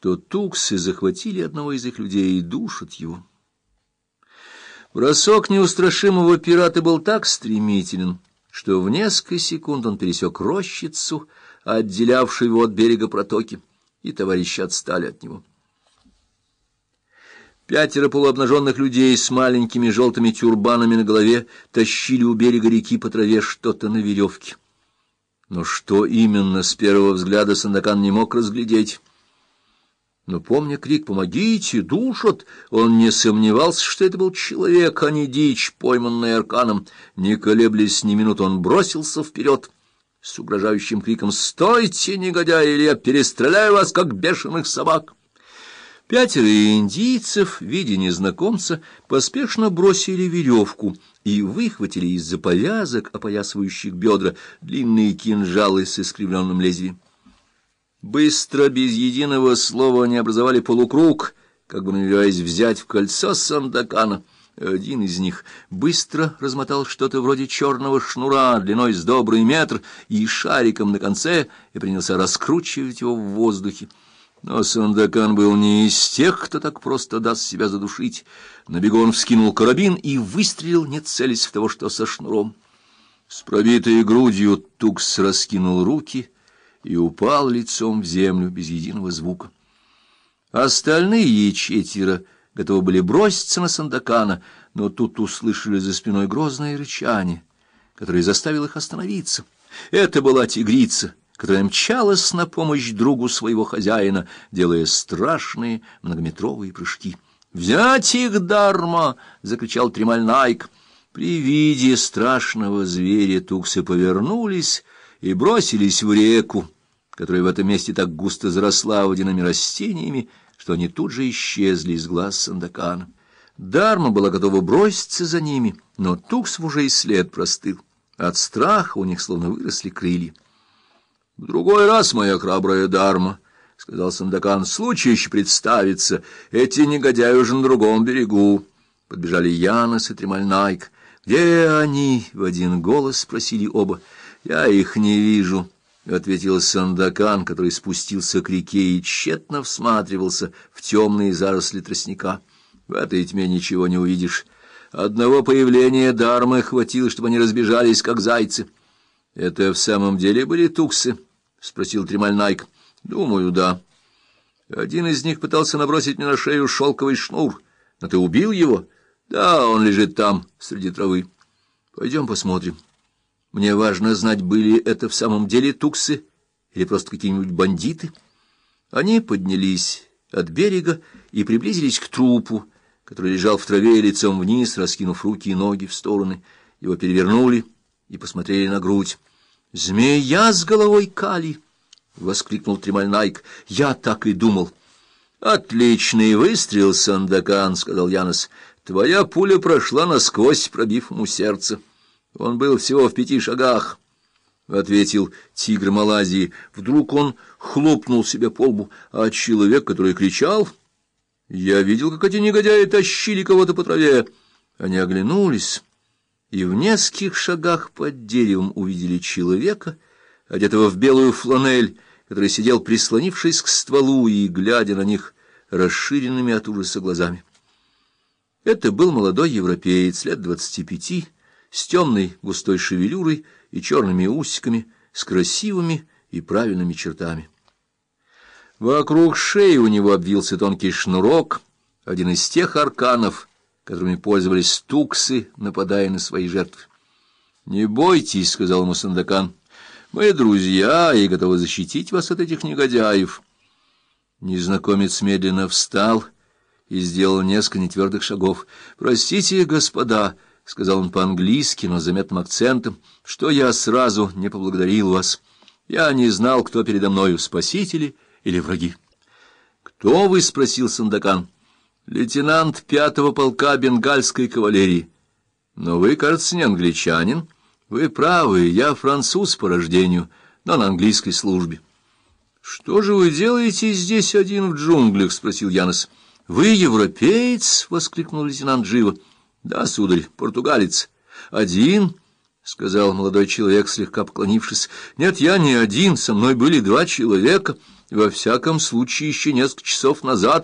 что туксы захватили одного из их людей и душат его. Бросок неустрашимого пирата был так стремителен, что в несколько секунд он пересек рощицу, отделявшую его от берега протоки, и товарищи отстали от него. Пятеро полуобнаженных людей с маленькими желтыми тюрбанами на голове тащили у берега реки по траве что-то на веревке. Но что именно с первого взгляда Сандакан не мог разглядеть. Но, помня крик «Помогите! Душат!», он не сомневался, что это был человек, а не дичь, пойманная арканом. Не колеблясь ни минут, он бросился вперед с угрожающим криком «Стойте, негодяи, или я перестреляю вас, как бешеных собак!» Пятеро индийцев, видя незнакомца, поспешно бросили веревку и выхватили из-за повязок, опоясывающих бедра, длинные кинжалы с искривленным лезвием. Быстро, без единого слова, они образовали полукруг, как бы намереваясь взять в кольцо Сандакана. Один из них быстро размотал что-то вроде черного шнура длиной с добрый метр и шариком на конце и принялся раскручивать его в воздухе. Но Сандакан был не из тех, кто так просто даст себя задушить. На бегу он вскинул карабин и выстрелил, не целясь в того, что со шнуром. С пробитой грудью Тукс раскинул руки — и упал лицом в землю без единого звука. Остальные четверо готовы были броситься на Сандакана, но тут услышали за спиной грозное рычание, которое заставило их остановиться. Это была тигрица, которая мчалась на помощь другу своего хозяина, делая страшные многометровые прыжки. «Взять их, Дарма!» — закричал Тремаль Найк. При виде страшного зверя туксы повернулись и бросились в реку, которая в этом месте так густо заросла водяными растениями, что они тут же исчезли из глаз Сандакана. Дарма была готова броситься за ними, но Тукс уже и след простыл. От страха у них словно выросли крылья. — В другой раз, моя храбрая Дарма, — сказал Сандакан, — случай еще представится. Эти негодяи уже на другом берегу. Подбежали Янос и Тремальнайк. — Где они? — в один голос спросили оба. — Я их не вижу. —— ответил Сандакан, который спустился к реке и тщетно всматривался в темные заросли тростника. — В этой тьме ничего не увидишь. Одного появления Дармы хватило, чтобы они разбежались, как зайцы. — Это в самом деле были туксы? — спросил Тремаль Найк. — Думаю, да. Один из них пытался набросить мне на шею шелковый шнур. Но ты убил его? Да, он лежит там, среди травы. Пойдем посмотрим. — мне важно знать, были это в самом деле туксы или просто какие-нибудь бандиты. Они поднялись от берега и приблизились к трупу, который лежал в траве лицом вниз, раскинув руки и ноги в стороны. Его перевернули и посмотрели на грудь. «Змея с головой Кали!» — воскликнул Тремаль Найк. «Я так и думал». «Отличный выстрел, Сандакан!» — сказал Янос. «Твоя пуля прошла насквозь, пробив ему сердце». Он был всего в пяти шагах, — ответил тигр Малайзии. Вдруг он хлопнул себе по лбу, а человек, который кричал... Я видел, как эти негодяи тащили кого-то по траве. Они оглянулись, и в нескольких шагах под деревом увидели человека, одетого в белую фланель, который сидел, прислонившись к стволу и глядя на них расширенными от ужаса глазами. Это был молодой европеец, лет двадцати пяти, с темной густой шевелюрой и черными усиками, с красивыми и правильными чертами. Вокруг шеи у него обвился тонкий шнурок, один из тех арканов, которыми пользовались туксы, нападая на свои жертвы. — Не бойтесь, — сказал ему Сандакан, — мы друзья и готовы защитить вас от этих негодяев. Незнакомец медленно встал и сделал несколько нетвердых шагов. — Простите, господа, —— сказал он по-английски, но с заметным акцентом, — что я сразу не поблагодарил вас. Я не знал, кто передо мною, спасители или враги. — Кто вы? — спросил Сандакан. — Лейтенант пятого полка бенгальской кавалерии. — Но вы, кажется, не англичанин. Вы правы, я француз по рождению, но на английской службе. — Что же вы делаете здесь один в джунглях? — спросил Янос. — Вы европеец? — воскликнул лейтенант живо. —— Да, сударь, португалец. — Один? — сказал молодой человек, слегка поклонившись. — Нет, я не один, со мной были два человека. Во всяком случае, еще несколько часов назад